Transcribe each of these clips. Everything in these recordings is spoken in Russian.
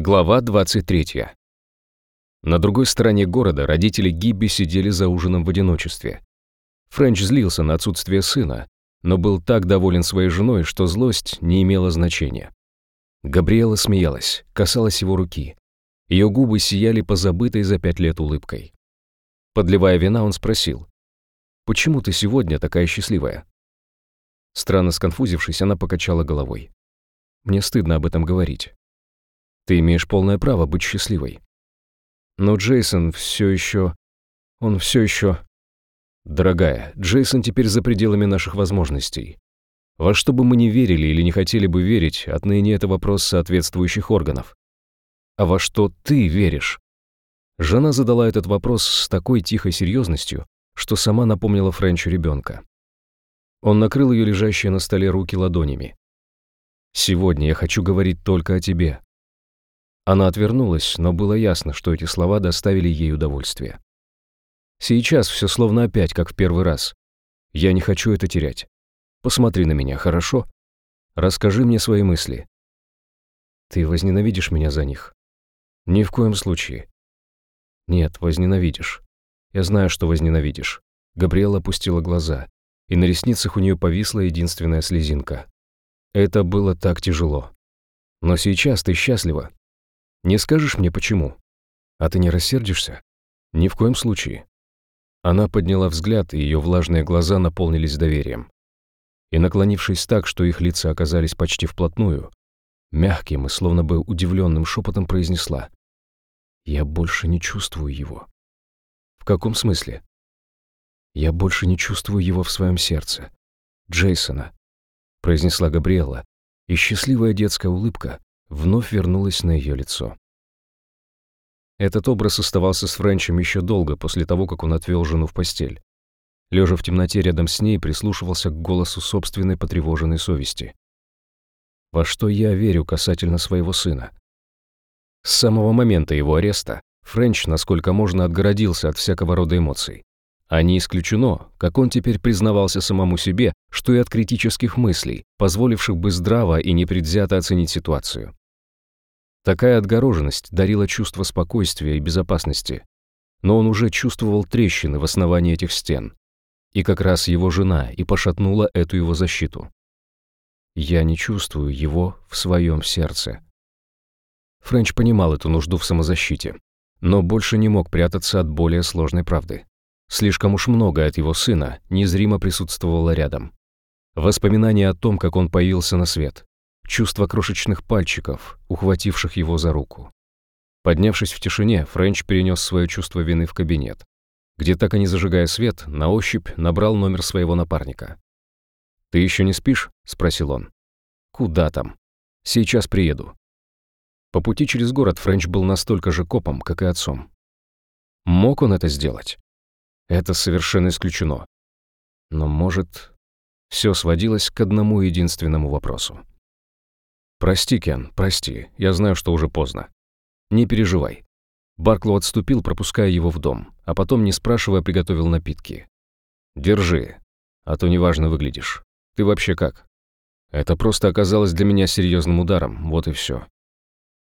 Глава 23. На другой стороне города родители Гибби сидели за ужином в одиночестве. Френч злился на отсутствие сына, но был так доволен своей женой, что злость не имела значения. Габриэла смеялась, касалась его руки. Ее губы сияли позабытой за пять лет улыбкой. Подливая вина, он спросил, «Почему ты сегодня такая счастливая?» Странно сконфузившись, она покачала головой. «Мне стыдно об этом говорить. Ты имеешь полное право быть счастливой. Но Джейсон все еще... Он все еще... Дорогая, Джейсон теперь за пределами наших возможностей. Во что бы мы ни верили или не хотели бы верить, отныне это вопрос соответствующих органов. А во что ты веришь? Жена задала этот вопрос с такой тихой серьезностью, что сама напомнила Френчу ребенка. Он накрыл ее лежащие на столе руки ладонями. «Сегодня я хочу говорить только о тебе. Она отвернулась, но было ясно, что эти слова доставили ей удовольствие. Сейчас все словно опять, как в первый раз. Я не хочу это терять. Посмотри на меня, хорошо? Расскажи мне свои мысли. Ты возненавидишь меня за них? Ни в коем случае. Нет, возненавидишь. Я знаю, что возненавидишь. Габриэла опустила глаза, и на ресницах у нее повисла единственная слезинка. Это было так тяжело. Но сейчас ты счастлива. Не скажешь мне, почему? А ты не рассердишься? Ни в коем случае. Она подняла взгляд, и ее влажные глаза наполнились доверием. И, наклонившись так, что их лица оказались почти вплотную, мягким и словно бы удивленным шепотом произнесла «Я больше не чувствую его». «В каком смысле?» «Я больше не чувствую его в своем сердце. Джейсона», — произнесла Габриэла, и счастливая детская улыбка вновь вернулась на ее лицо. Этот образ оставался с Френчем еще долго после того, как он отвел жену в постель. Лежа в темноте рядом с ней, прислушивался к голосу собственной потревоженной совести. Во что я верю касательно своего сына? С самого момента его ареста Френч, насколько можно, отгородился от всякого рода эмоций. А не исключено, как он теперь признавался самому себе, что и от критических мыслей, позволивших бы здраво и непредвзято оценить ситуацию. Такая отгороженность дарила чувство спокойствия и безопасности, но он уже чувствовал трещины в основании этих стен. И как раз его жена и пошатнула эту его защиту. «Я не чувствую его в своем сердце». Френч понимал эту нужду в самозащите, но больше не мог прятаться от более сложной правды. Слишком уж много от его сына незримо присутствовало рядом. Воспоминания о том, как он появился на свет, чувство крошечных пальчиков, ухвативших его за руку. Поднявшись в тишине, Френч перенес свое чувство вины в кабинет, где, так и не зажигая свет, на ощупь набрал номер своего напарника. «Ты еще не спишь?» — спросил он. «Куда там? Сейчас приеду». По пути через город Френч был настолько же копом, как и отцом. Мог он это сделать? Это совершенно исключено. Но, может, все сводилось к одному единственному вопросу. «Прости, Кен, прости, я знаю, что уже поздно. Не переживай». Барклоу отступил, пропуская его в дом, а потом, не спрашивая, приготовил напитки. «Держи, а то неважно выглядишь. Ты вообще как?» Это просто оказалось для меня серьезным ударом, вот и все.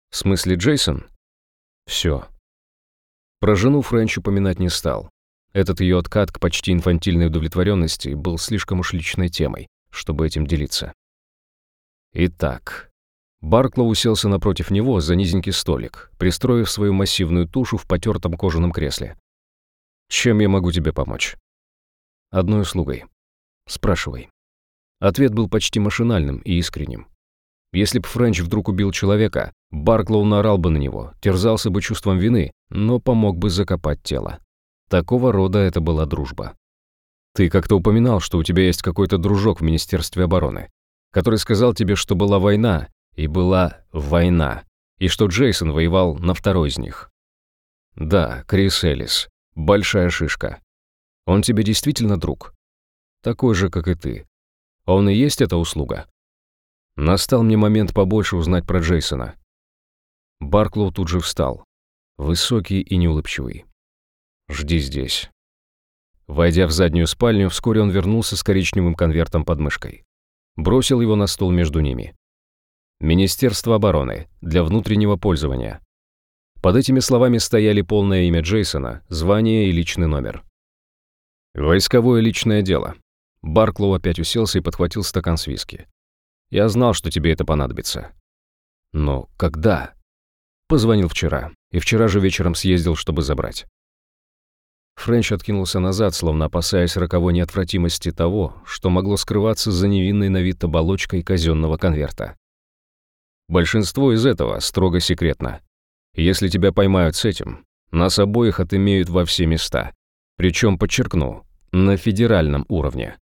В смысле, Джейсон? Все. Про жену Френч упоминать не стал. Этот ее откат к почти инфантильной удовлетворенности был слишком уж личной темой, чтобы этим делиться. Итак, Барклоу уселся напротив него за низенький столик, пристроив свою массивную тушу в потертом кожаном кресле. «Чем я могу тебе помочь?» «Одной услугой. Спрашивай». Ответ был почти машинальным и искренним. Если б Френч вдруг убил человека, Барклоу наорал бы на него, терзался бы чувством вины, но помог бы закопать тело. Такого рода это была дружба. «Ты как-то упоминал, что у тебя есть какой-то дружок в Министерстве обороны, который сказал тебе, что была война, и была война, и что Джейсон воевал на второй из них. Да, Крис Эллис, большая шишка. Он тебе действительно друг? Такой же, как и ты. Он и есть эта услуга? Настал мне момент побольше узнать про Джейсона. Барклоу тут же встал, высокий и неулыбчивый. «Жди здесь». Войдя в заднюю спальню, вскоре он вернулся с коричневым конвертом под мышкой. Бросил его на стол между ними. Министерство обороны для внутреннего пользования. Под этими словами стояли полное имя Джейсона, звание и личный номер. Войсковое личное дело. Барклоу опять уселся и подхватил стакан с виски. Я знал, что тебе это понадобится. Но когда? Позвонил вчера, и вчера же вечером съездил, чтобы забрать. Френч откинулся назад, словно опасаясь роковой неотвратимости того, что могло скрываться за невинной на вид оболочкой казенного конверта. Большинство из этого строго секретно. Если тебя поймают с этим, нас обоих отымеют во все места. Причем, подчеркну, на федеральном уровне.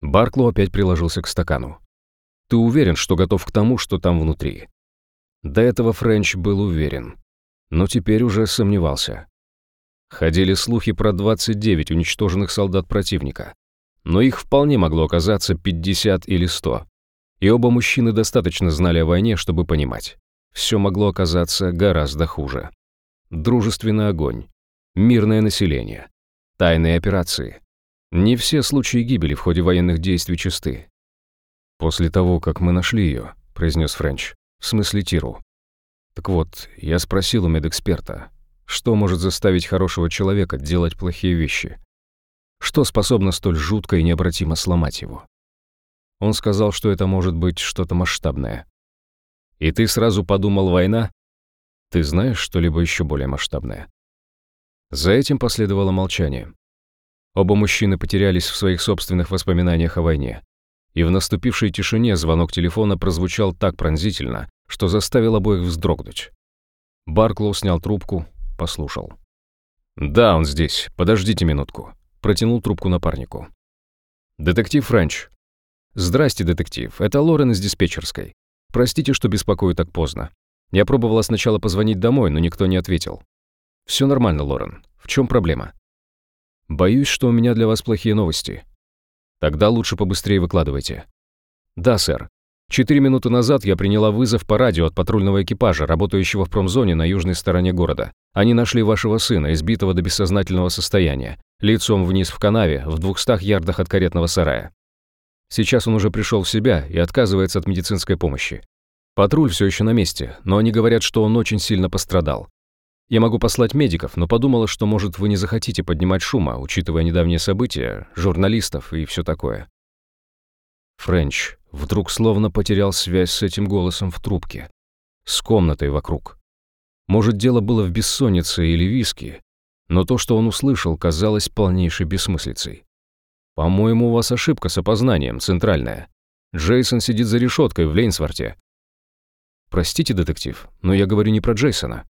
Барклоу опять приложился к стакану. «Ты уверен, что готов к тому, что там внутри?» До этого Френч был уверен, но теперь уже сомневался. Ходили слухи про 29 уничтоженных солдат противника, но их вполне могло оказаться 50 или 100. И оба мужчины достаточно знали о войне, чтобы понимать. Все могло оказаться гораздо хуже. Дружественный огонь, мирное население, тайные операции. Не все случаи гибели в ходе военных действий чисты. «После того, как мы нашли ее», — произнес Френч, — «в смысле Тиру». Так вот, я спросил у медэксперта, что может заставить хорошего человека делать плохие вещи? Что способно столь жутко и необратимо сломать его? Он сказал, что это может быть что-то масштабное. И ты сразу подумал «война»? Ты знаешь что-либо еще более масштабное? За этим последовало молчание. Оба мужчины потерялись в своих собственных воспоминаниях о войне. И в наступившей тишине звонок телефона прозвучал так пронзительно, что заставил обоих вздрогнуть. Барклоу снял трубку, послушал. «Да, он здесь. Подождите минутку». Протянул трубку напарнику. «Детектив Френч». «Здрасте, детектив. Это Лорен из диспетчерской. Простите, что беспокою так поздно. Я пробовала сначала позвонить домой, но никто не ответил. Все нормально, Лорен. В чем проблема?» «Боюсь, что у меня для вас плохие новости». «Тогда лучше побыстрее выкладывайте». «Да, сэр. Четыре минуты назад я приняла вызов по радио от патрульного экипажа, работающего в промзоне на южной стороне города. Они нашли вашего сына, избитого до бессознательного состояния, лицом вниз в канаве, в двухстах ярдах от каретного сарая. Сейчас он уже пришел в себя и отказывается от медицинской помощи. Патруль все еще на месте, но они говорят, что он очень сильно пострадал. Я могу послать медиков, но подумала, что, может, вы не захотите поднимать шума, учитывая недавние события, журналистов и все такое. Френч вдруг словно потерял связь с этим голосом в трубке, с комнатой вокруг. Может, дело было в бессоннице или виске, но то, что он услышал, казалось полнейшей бессмыслицей. «По-моему, у вас ошибка с опознанием, центральная. Джейсон сидит за решеткой в Лейнсворте». «Простите, детектив, но я говорю не про Джейсона».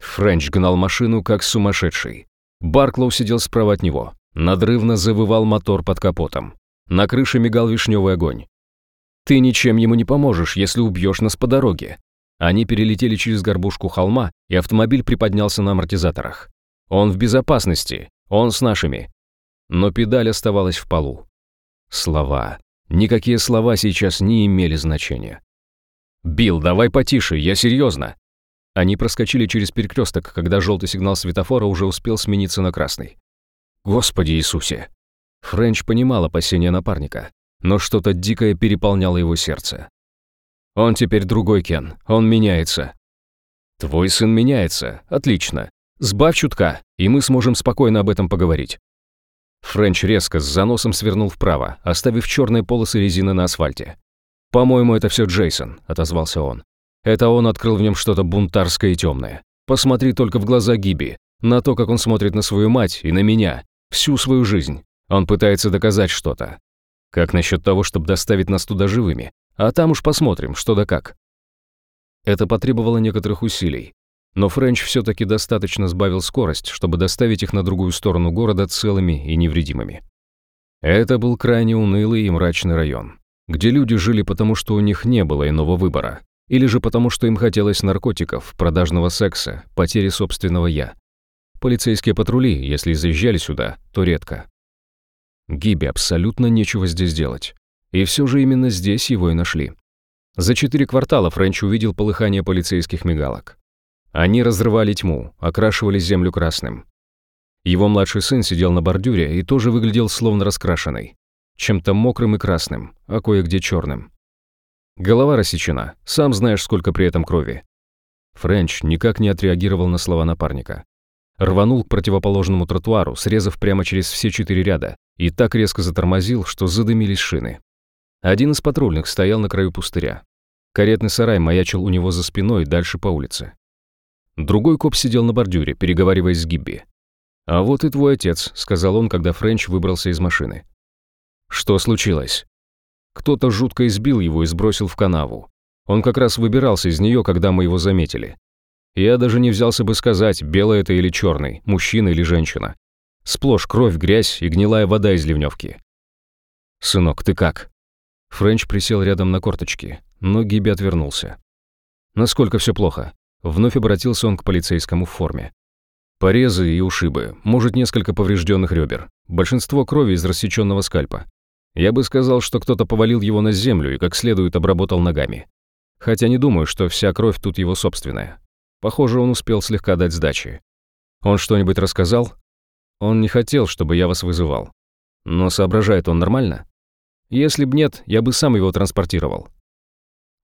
Френч гнал машину, как сумасшедший. Барклоу сидел справа от него. Надрывно завывал мотор под капотом. На крыше мигал вишневый огонь. «Ты ничем ему не поможешь, если убьешь нас по дороге». Они перелетели через горбушку холма, и автомобиль приподнялся на амортизаторах. «Он в безопасности, он с нашими». Но педаль оставалась в полу. Слова. Никакие слова сейчас не имели значения. «Билл, давай потише, я серьезно». Они проскочили через перекресток, когда желтый сигнал светофора уже успел смениться на красный. «Господи Иисусе!» Френч понимал опасения напарника, но что-то дикое переполняло его сердце. «Он теперь другой Кен, он меняется». «Твой сын меняется, отлично. Сбавь чутка, и мы сможем спокойно об этом поговорить». Френч резко с заносом свернул вправо, оставив черные полосы резины на асфальте. «По-моему, это все Джейсон», — отозвался он. «Это он открыл в нем что-то бунтарское и темное. Посмотри только в глаза Гиби, на то, как он смотрит на свою мать и на меня, всю свою жизнь. Он пытается доказать что-то. Как насчет того, чтобы доставить нас туда живыми? А там уж посмотрим, что да как. Это потребовало некоторых усилий. Но Френч все-таки достаточно сбавил скорость, чтобы доставить их на другую сторону города целыми и невредимыми. Это был крайне унылый и мрачный район, где люди жили потому, что у них не было иного выбора, или же потому, что им хотелось наркотиков, продажного секса, потери собственного «я». Полицейские патрули, если заезжали сюда, то редко. Гибе абсолютно нечего здесь делать. И все же именно здесь его и нашли. За четыре квартала Френч увидел полыхание полицейских мигалок. Они разрывали тьму, окрашивали землю красным. Его младший сын сидел на бордюре и тоже выглядел словно раскрашенный. Чем-то мокрым и красным, а кое-где черным. Голова рассечена, сам знаешь, сколько при этом крови». Френч никак не отреагировал на слова напарника. Рванул к противоположному тротуару, срезав прямо через все четыре ряда, и так резко затормозил, что задымились шины. Один из патрульных стоял на краю пустыря. Каретный сарай маячил у него за спиной дальше по улице. Другой коп сидел на бордюре, переговариваясь с Гибби. «А вот и твой отец», — сказал он, когда Френч выбрался из машины. «Что случилось?» Кто-то жутко избил его и сбросил в канаву. Он как раз выбирался из нее, когда мы его заметили. Я даже не взялся бы сказать, белый это или черный, мужчина или женщина. Сплошь кровь, грязь и гнилая вода из ливневки. «Сынок, ты как?» Френч присел рядом на корточки, но Гиби отвернулся. «Насколько все плохо?» Вновь обратился он к полицейскому в форме. Порезы и ушибы, может, несколько поврежденных ребер. Большинство крови из рассеченного скальпа. Я бы сказал, что кто-то повалил его на землю и как следует обработал ногами. Хотя не думаю, что вся кровь тут его собственная. Похоже, он успел слегка дать сдачи. Он что-нибудь рассказал? Он не хотел, чтобы я вас вызывал. Но соображает он нормально? Если б нет, я бы сам его транспортировал.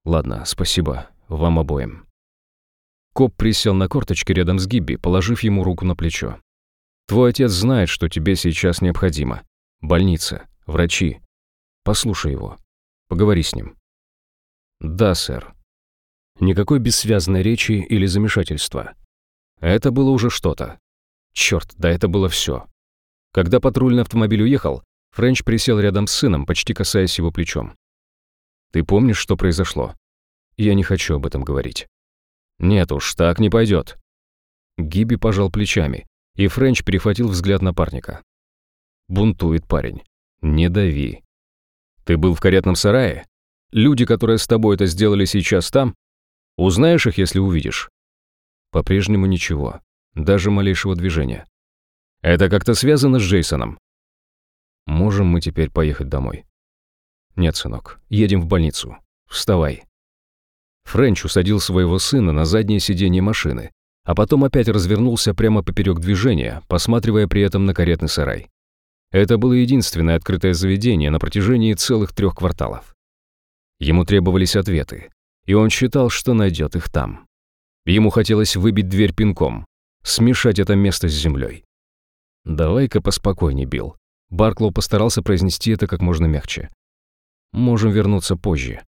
Ладно, спасибо. Вам обоим. Коп присел на корточки рядом с Гибби, положив ему руку на плечо. «Твой отец знает, что тебе сейчас необходимо. Больница, врачи. Послушай его. Поговори с ним». «Да, сэр». Никакой бессвязной речи или замешательства. Это было уже что-то. Черт, да это было все. Когда патрульный автомобиль уехал, Френч присел рядом с сыном, почти касаясь его плечом. «Ты помнишь, что произошло?» «Я не хочу об этом говорить». «Нет уж, так не пойдет». Гиби пожал плечами, и Френч перехватил взгляд напарника. «Бунтует парень. Не дави. Ты был в каретном сарае? Люди, которые с тобой это сделали сейчас там? Узнаешь их, если увидишь?» По-прежнему ничего, даже малейшего движения. «Это как-то связано с Джейсоном?» «Можем мы теперь поехать домой?» «Нет, сынок, едем в больницу. Вставай». Френч усадил своего сына на заднее сиденье машины, а потом опять развернулся прямо поперек движения, посматривая при этом на каретный сарай. Это было единственное открытое заведение на протяжении целых трех кварталов. Ему требовались ответы, и он считал, что найдет их там. Ему хотелось выбить дверь пинком, смешать это место с землей. «Давай-ка поспокойней, Билл». Барклоу постарался произнести это как можно мягче. «Можем вернуться позже.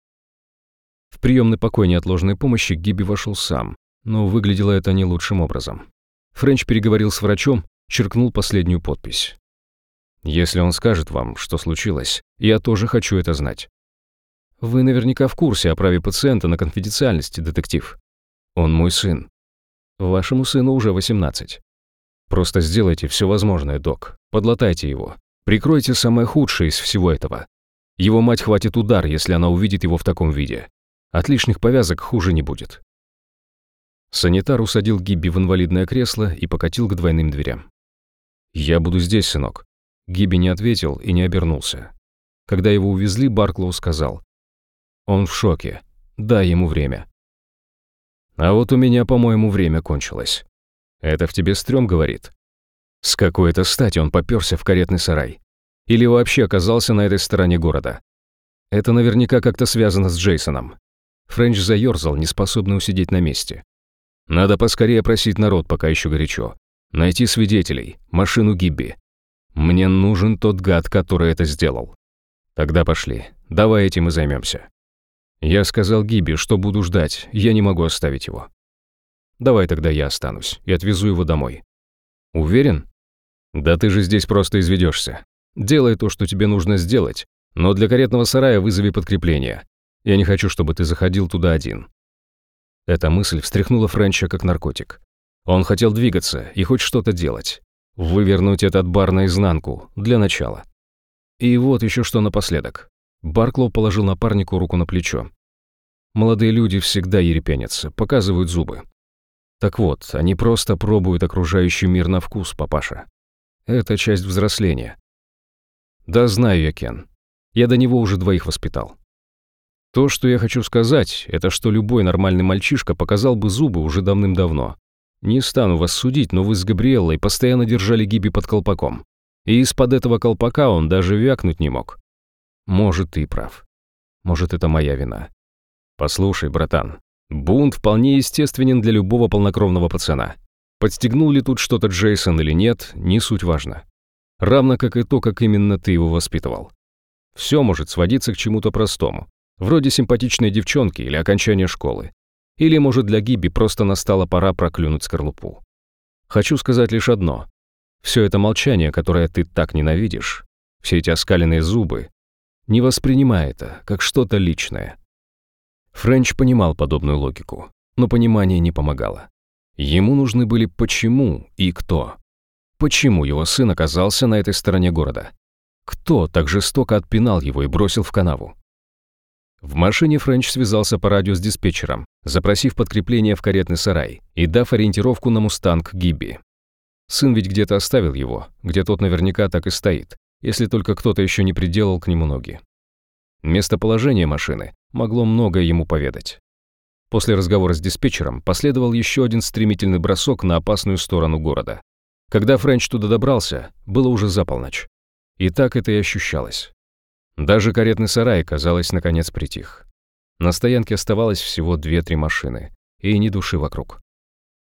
В приемный покой неотложной помощи Гиби вошел сам, но выглядело это не лучшим образом. Френч переговорил с врачом, черкнул последнюю подпись. «Если он скажет вам, что случилось, я тоже хочу это знать». «Вы наверняка в курсе о праве пациента на конфиденциальности, детектив. Он мой сын. Вашему сыну уже 18. Просто сделайте все возможное, док. Подлатайте его. Прикройте самое худшее из всего этого. Его мать хватит удар, если она увидит его в таком виде. От лишних повязок хуже не будет. Санитар усадил Гибби в инвалидное кресло и покатил к двойным дверям. «Я буду здесь, сынок». Гибби не ответил и не обернулся. Когда его увезли, Барклоу сказал. «Он в шоке. Дай ему время». «А вот у меня, по-моему, время кончилось». «Это в тебе стрём говорит». С какой-то стати он попёрся в каретный сарай. Или вообще оказался на этой стороне города. Это наверняка как-то связано с Джейсоном. Френч заерзал, неспособный усидеть на месте. Надо поскорее просить народ, пока еще горячо. Найти свидетелей, машину Гибби. Мне нужен тот гад, который это сделал. Тогда пошли. Давай этим и займемся. Я сказал Гибби, что буду ждать, я не могу оставить его. Давай тогда я останусь и отвезу его домой. Уверен? Да ты же здесь просто изведешься. Делай то, что тебе нужно сделать, но для каретного сарая вызови подкрепление. Я не хочу, чтобы ты заходил туда один». Эта мысль встряхнула Френча как наркотик. Он хотел двигаться и хоть что-то делать. Вывернуть этот бар наизнанку, для начала. И вот еще что напоследок. Барклоу положил напарнику руку на плечо. Молодые люди всегда ерепенятся, показывают зубы. Так вот, они просто пробуют окружающий мир на вкус, папаша. Это часть взросления. Да знаю я, Кен. Я до него уже двоих воспитал. То, что я хочу сказать, это что любой нормальный мальчишка показал бы зубы уже давным-давно. Не стану вас судить, но вы с Габриэллой постоянно держали Гиби под колпаком. И из-под этого колпака он даже вякнуть не мог. Может, ты прав. Может, это моя вина. «Послушай, братан, бунт вполне естественен для любого полнокровного пацана. Подстегнул ли тут что-то Джейсон или нет, не суть важно. Равно как и то, как именно ты его воспитывал. Все может сводиться к чему-то простому, вроде симпатичной девчонки или окончания школы. Или, может, для Гиби просто настала пора проклюнуть скорлупу. Хочу сказать лишь одно. Все это молчание, которое ты так ненавидишь, все эти оскаленные зубы, не воспринимай это как что-то личное. Френч понимал подобную логику, но понимание не помогало. Ему нужны были почему и кто. Почему его сын оказался на этой стороне города? Кто так жестоко отпинал его и бросил в канаву? В машине Френч связался по радио с диспетчером, запросив подкрепление в каретный сарай и дав ориентировку на «Мустанг» Гибби. Сын ведь где-то оставил его, где тот наверняка так и стоит, если только кто-то еще не приделал к нему ноги. Местоположение машины могло многое ему поведать. После разговора с диспетчером последовал еще один стремительный бросок на опасную сторону города. Когда Френч туда добрался, было уже за полночь. И так это и ощущалось. Даже каретный сарай, казалось, наконец притих. На стоянке оставалось всего две-три машины, и ни души вокруг.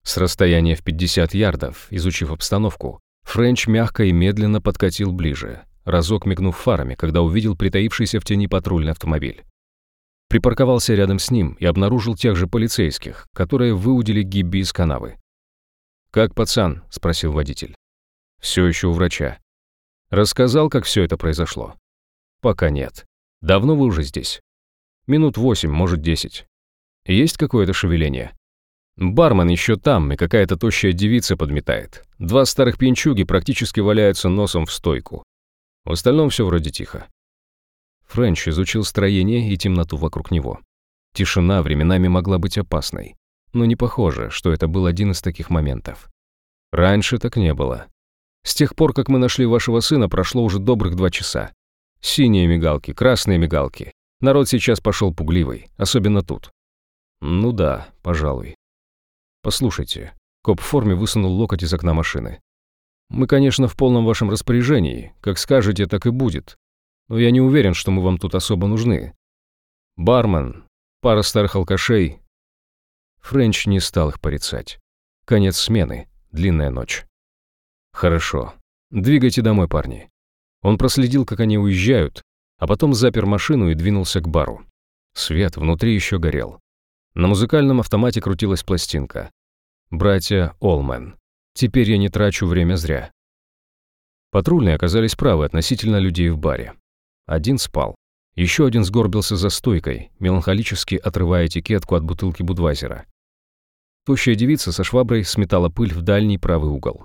С расстояния в 50 ярдов, изучив обстановку, Френч мягко и медленно подкатил ближе, разок мигнув фарами, когда увидел притаившийся в тени патрульный автомобиль. Припарковался рядом с ним и обнаружил тех же полицейских, которые выудили Гибби из канавы. «Как пацан?» – спросил водитель. «Все еще у врача». «Рассказал, как все это произошло?» «Пока нет. Давно вы уже здесь?» «Минут восемь, может, десять. Есть какое-то шевеление?» Бармен еще там, и какая-то тощая девица подметает. Два старых пьянчуги практически валяются носом в стойку. В остальном все вроде тихо. Френч изучил строение и темноту вокруг него. Тишина временами могла быть опасной, но не похоже, что это был один из таких моментов. Раньше так не было. С тех пор, как мы нашли вашего сына, прошло уже добрых два часа. Синие мигалки, красные мигалки. Народ сейчас пошел пугливый, особенно тут. Ну да, пожалуй. «Послушайте». Коп в форме высунул локоть из окна машины. «Мы, конечно, в полном вашем распоряжении. Как скажете, так и будет. Но я не уверен, что мы вам тут особо нужны. Бармен, пара старых алкашей». Френч не стал их порицать. Конец смены, длинная ночь. «Хорошо. Двигайте домой, парни». Он проследил, как они уезжают, а потом запер машину и двинулся к бару. Свет внутри еще горел. На музыкальном автомате крутилась пластинка. Братья Олмен. Теперь я не трачу время зря. Патрульные оказались правы относительно людей в баре. Один спал. Еще один сгорбился за стойкой, меланхолически отрывая этикетку от бутылки Будвайзера. Тощая девица со шваброй сметала пыль в дальний правый угол.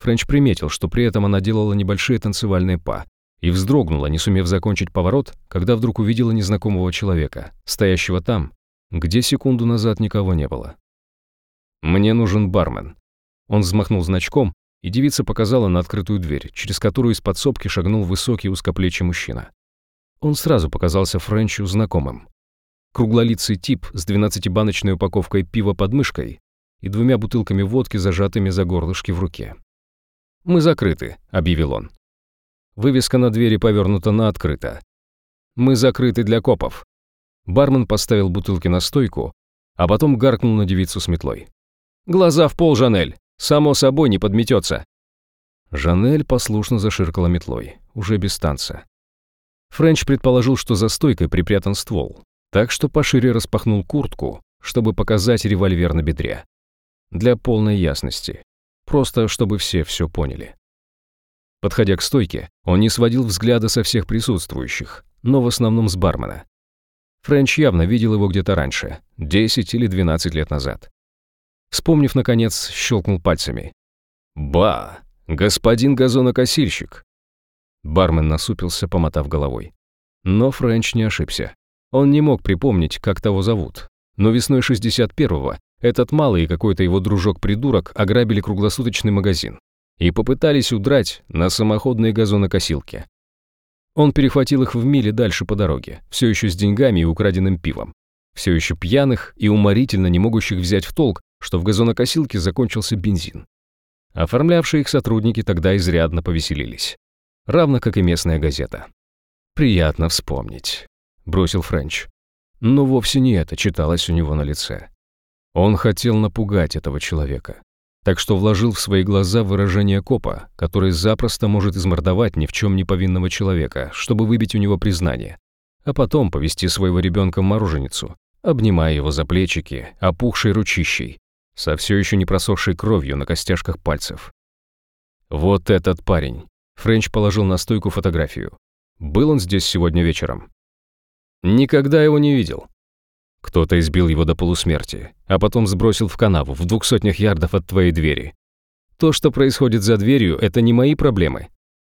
Френч приметил, что при этом она делала небольшие танцевальные па, и вздрогнула, не сумев закончить поворот, когда вдруг увидела незнакомого человека, стоящего там, где секунду назад никого не было. «Мне нужен бармен». Он взмахнул значком, и девица показала на открытую дверь, через которую из подсобки шагнул высокий узкоплечий мужчина. Он сразу показался Френчу знакомым. Круглолицый тип с двенадцатибаночной упаковкой пива под мышкой и двумя бутылками водки, зажатыми за горлышки в руке. «Мы закрыты», — объявил он. Вывеска на двери повернута на открыто. «Мы закрыты для копов», Бармен поставил бутылки на стойку, а потом гаркнул на девицу с метлой. «Глаза в пол, Жанель! Само собой не подметется!» Жанель послушно заширкала метлой, уже без танца. Френч предположил, что за стойкой припрятан ствол, так что пошире распахнул куртку, чтобы показать револьвер на бедре. Для полной ясности. Просто, чтобы все все поняли. Подходя к стойке, он не сводил взгляда со всех присутствующих, но в основном с бармена. Френч явно видел его где-то раньше, 10 или 12 лет назад. Вспомнив, наконец, щелкнул пальцами. «Ба! Господин газонокосильщик!» Бармен насупился, помотав головой. Но Френч не ошибся. Он не мог припомнить, как того зовут. Но весной 61-го этот малый и какой-то его дружок-придурок ограбили круглосуточный магазин и попытались удрать на самоходной газонокосилке. Он перехватил их в миле дальше по дороге, все еще с деньгами и украденным пивом. Все еще пьяных и уморительно не могущих взять в толк, что в газонокосилке закончился бензин. Оформлявшие их сотрудники тогда изрядно повеселились. Равно как и местная газета. «Приятно вспомнить», — бросил Френч. Но вовсе не это читалось у него на лице. Он хотел напугать этого человека. Так что вложил в свои глаза выражение копа, который запросто может измордовать ни в чем не повинного человека, чтобы выбить у него признание, а потом повести своего ребенка в мороженицу, обнимая его за плечики, опухшей ручищей, со все еще не просохшей кровью на костяшках пальцев. Вот этот парень. Френч положил на стойку фотографию. Был он здесь сегодня вечером? Никогда его не видел. Кто-то избил его до полусмерти, а потом сбросил в канаву в двух сотнях ярдов от твоей двери. То, что происходит за дверью, это не мои проблемы.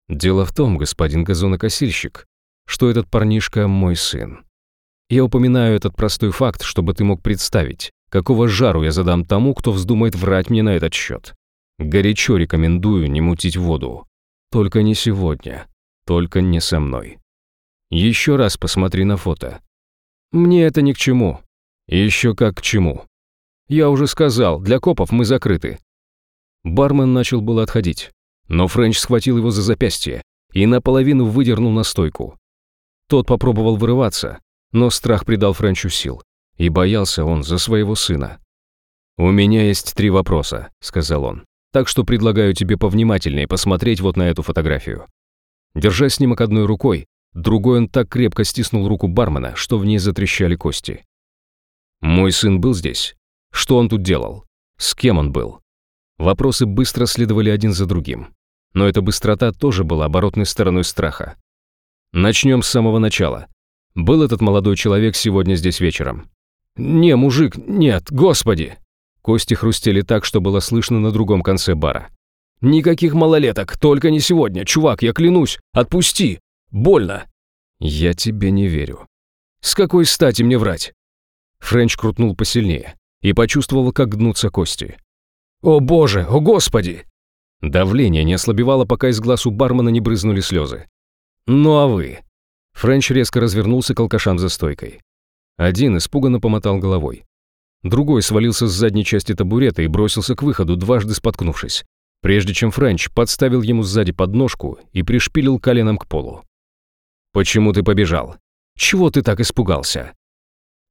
Дело в том, господин газонокосильщик, что этот парнишка мой сын. Я упоминаю этот простой факт, чтобы ты мог представить, какого жару я задам тому, кто вздумает врать мне на этот счет. Горячо рекомендую не мутить воду. Только не сегодня. Только не со мной. Еще раз посмотри на фото. Мне это ни к чему. Еще как к чему. Я уже сказал, для копов мы закрыты. Бармен начал было отходить, но Френч схватил его за запястье и наполовину выдернул на стойку. Тот попробовал вырываться, но страх придал Френчу сил, и боялся он за своего сына. «У меня есть три вопроса», — сказал он, «так что предлагаю тебе повнимательнее посмотреть вот на эту фотографию». Держа снимок одной рукой, Другой он так крепко стиснул руку бармена, что в ней затрещали кости. «Мой сын был здесь? Что он тут делал? С кем он был?» Вопросы быстро следовали один за другим. Но эта быстрота тоже была оборотной стороной страха. Начнем с самого начала. Был этот молодой человек сегодня здесь вечером? «Не, мужик, нет, господи!» Кости хрустели так, что было слышно на другом конце бара. «Никаких малолеток, только не сегодня, чувак, я клянусь! Отпусти! Больно!» «Я тебе не верю». «С какой стати мне врать?» Френч крутнул посильнее и почувствовал, как гнутся кости. «О боже! О господи!» Давление не ослабевало, пока из глаз у бармена не брызнули слезы. «Ну а вы?» Френч резко развернулся к алкашам за стойкой. Один испуганно помотал головой. Другой свалился с задней части табурета и бросился к выходу, дважды споткнувшись, прежде чем Френч подставил ему сзади подножку и пришпилил коленом к полу. «Почему ты побежал? Чего ты так испугался?»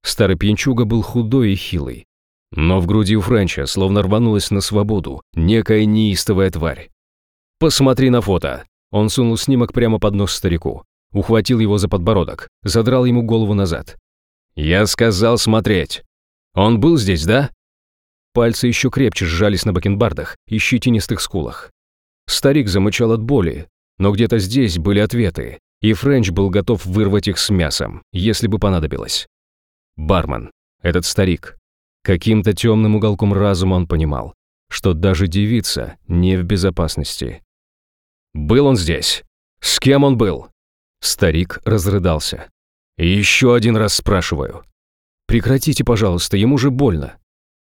Старый пьянчуга был худой и хилый. Но в груди у Френча словно рванулась на свободу некая неистовая тварь. «Посмотри на фото!» Он сунул снимок прямо под нос старику, ухватил его за подбородок, задрал ему голову назад. «Я сказал смотреть! Он был здесь, да?» Пальцы еще крепче сжались на бакенбардах и щетинистых скулах. Старик замычал от боли, но где-то здесь были ответы, и Френч был готов вырвать их с мясом, если бы понадобилось. Бармен, этот старик, каким-то темным уголком разума он понимал, что даже девица не в безопасности. «Был он здесь? С кем он был?» Старик разрыдался. «Еще один раз спрашиваю. Прекратите, пожалуйста, ему же больно».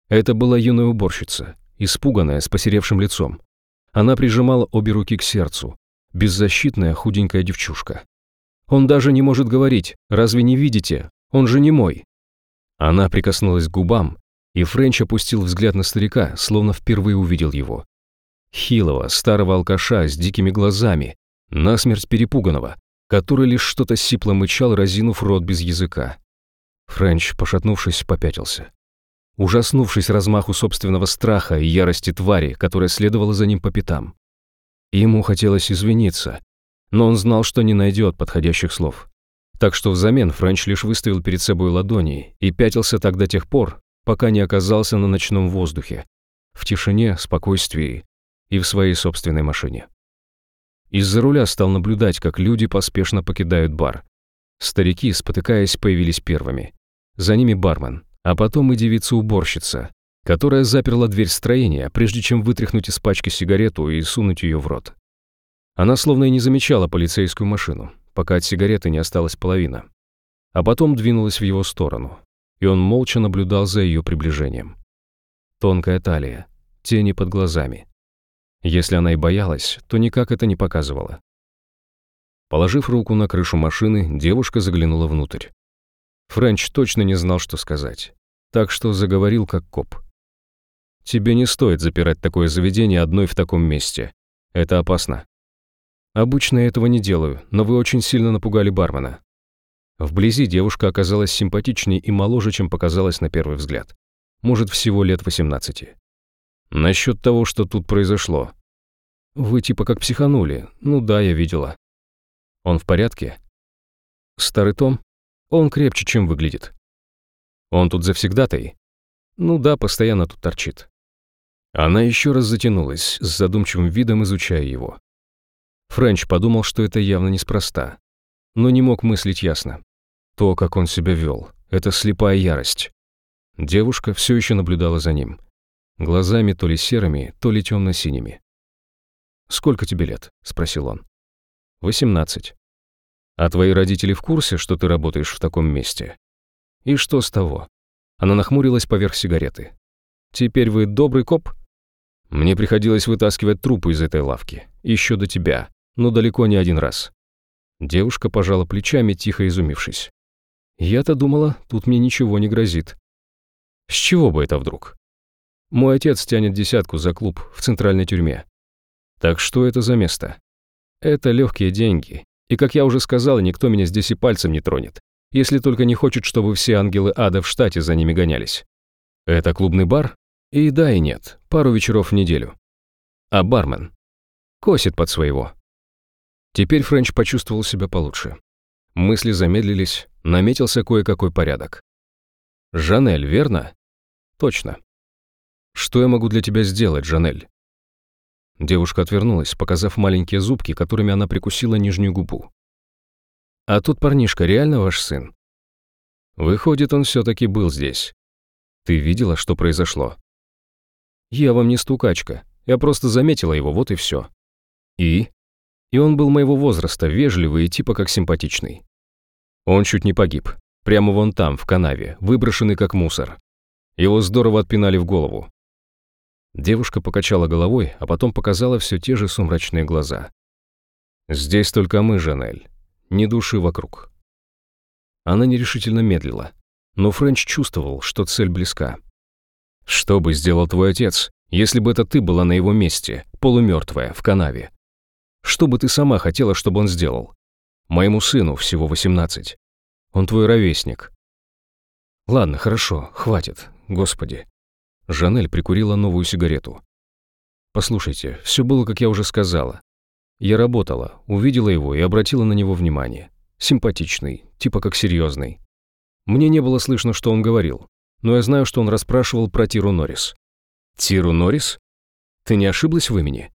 Это была юная уборщица, испуганная, с посеревшим лицом. Она прижимала обе руки к сердцу, беззащитная худенькая девчушка. Он даже не может говорить, разве не видите? Он же не мой. Она прикоснулась к губам, и Френч опустил взгляд на старика, словно впервые увидел его. Хилого, старого алкаша с дикими глазами, насмерть перепуганного, который лишь что-то сипло мычал, разинув рот без языка. Френч, пошатнувшись, попятился. Ужаснувшись размаху собственного страха и ярости твари, которая следовала за ним по пятам. Ему хотелось извиниться, но он знал, что не найдет подходящих слов. Так что взамен Френч лишь выставил перед собой ладони и пятился так до тех пор, пока не оказался на ночном воздухе, в тишине, спокойствии и в своей собственной машине. Из-за руля стал наблюдать, как люди поспешно покидают бар. Старики, спотыкаясь, появились первыми. За ними бармен, а потом и девица-уборщица, которая заперла дверь строения, прежде чем вытряхнуть из пачки сигарету и сунуть ее в рот. Она словно и не замечала полицейскую машину, пока от сигареты не осталась половина. А потом двинулась в его сторону, и он молча наблюдал за ее приближением. Тонкая талия, тени под глазами. Если она и боялась, то никак это не показывала. Положив руку на крышу машины, девушка заглянула внутрь. Френч точно не знал, что сказать, так что заговорил как коп. Тебе не стоит запирать такое заведение одной в таком месте. Это опасно. Обычно я этого не делаю, но вы очень сильно напугали бармена. Вблизи девушка оказалась симпатичнее и моложе, чем показалось на первый взгляд. Может, всего лет 18. Насчет того, что тут произошло. Вы типа как психанули. Ну да, я видела. Он в порядке? Старый Том? Он крепче, чем выглядит. Он тут завсегдатай? Ну да, постоянно тут торчит. Она еще раз затянулась, с задумчивым видом изучая его. Френч подумал, что это явно неспроста, но не мог мыслить ясно. То, как он себя вел, это слепая ярость. Девушка все еще наблюдала за ним. Глазами то ли серыми, то ли темно-синими. «Сколько тебе лет?» – спросил он. «Восемнадцать». «А твои родители в курсе, что ты работаешь в таком месте?» «И что с того?» Она нахмурилась поверх сигареты. «Теперь вы добрый коп?» «Мне приходилось вытаскивать трупы из этой лавки. Еще до тебя, но далеко не один раз». Девушка пожала плечами, тихо изумившись. «Я-то думала, тут мне ничего не грозит». «С чего бы это вдруг?» «Мой отец тянет десятку за клуб в центральной тюрьме». «Так что это за место?» «Это легкие деньги, и, как я уже сказал, никто меня здесь и пальцем не тронет если только не хочет, чтобы все ангелы ада в штате за ними гонялись. Это клубный бар? И да, и нет, пару вечеров в неделю. А бармен? Косит под своего. Теперь Френч почувствовал себя получше. Мысли замедлились, наметился кое-какой порядок. «Жанель, верно?» «Точно». «Что я могу для тебя сделать, Жанель?» Девушка отвернулась, показав маленькие зубки, которыми она прикусила нижнюю губу. А тут парнишка реально ваш сын? Выходит, он все-таки был здесь. Ты видела, что произошло? Я вам не стукачка. Я просто заметила его, вот и все. И? И он был моего возраста, вежливый и типа как симпатичный. Он чуть не погиб. Прямо вон там, в канаве, выброшенный как мусор. Его здорово отпинали в голову. Девушка покачала головой, а потом показала все те же сумрачные глаза. «Здесь только мы, Жанель ни души вокруг. Она нерешительно медлила, но Френч чувствовал, что цель близка. «Что бы сделал твой отец, если бы это ты была на его месте, полумертвая, в канаве? Что бы ты сама хотела, чтобы он сделал? Моему сыну всего 18. Он твой ровесник». «Ладно, хорошо, хватит, господи». Жанель прикурила новую сигарету. «Послушайте, все было, как я уже сказала. Я работала, увидела его и обратила на него внимание. Симпатичный, типа как серьезный. Мне не было слышно, что он говорил, но я знаю, что он расспрашивал про Тиру Норрис. Тиру Норрис? Ты не ошиблась в имени?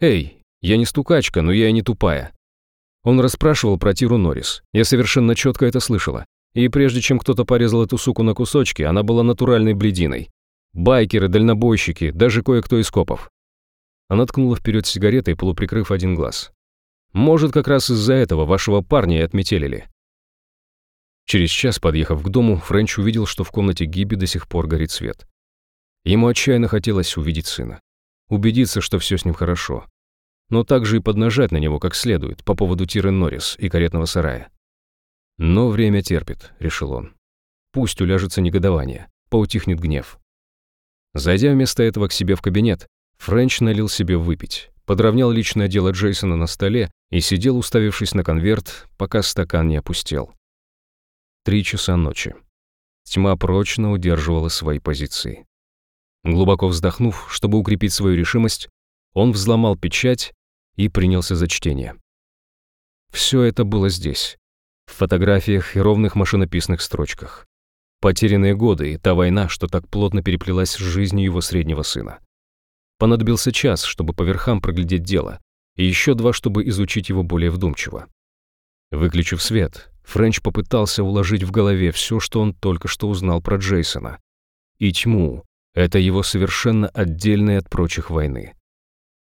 Эй, я не стукачка, но я и не тупая. Он расспрашивал про Тиру Норрис. Я совершенно четко это слышала. И прежде чем кто-то порезал эту суку на кусочки, она была натуральной блединой. Байкеры, дальнобойщики, даже кое-кто из копов. Она ткнула вперед сигаретой, полуприкрыв один глаз. «Может, как раз из-за этого вашего парня и отметелили». Через час, подъехав к дому, Френч увидел, что в комнате Гиби до сих пор горит свет. Ему отчаянно хотелось увидеть сына. Убедиться, что все с ним хорошо. Но также и поднажать на него как следует по поводу Тиры Норрис и каретного сарая. Но время терпит, решил он. Пусть уляжется негодование, поутихнет гнев. Зайдя вместо этого к себе в кабинет, Френч налил себе выпить, подровнял личное дело Джейсона на столе и сидел, уставившись на конверт, пока стакан не опустел. Три часа ночи. Тьма прочно удерживала свои позиции. Глубоко вздохнув, чтобы укрепить свою решимость, он взломал печать и принялся за чтение. Все это было здесь, в фотографиях и ровных машинописных строчках. Потерянные годы и та война, что так плотно переплелась с жизнью его среднего сына. Понадобился час, чтобы по верхам проглядеть дело, и еще два, чтобы изучить его более вдумчиво. Выключив свет, Френч попытался уложить в голове все, что он только что узнал про Джейсона. И тьму — это его совершенно отдельная от прочих войны.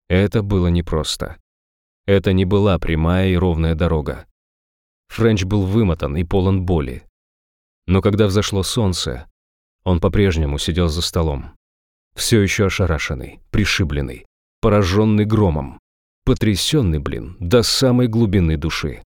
Это было непросто. Это не была прямая и ровная дорога. Френч был вымотан и полон боли. Но когда взошло солнце, он по-прежнему сидел за столом все еще ошарашенный, пришибленный, пораженный громом, потрясенный, блин, до самой глубины души.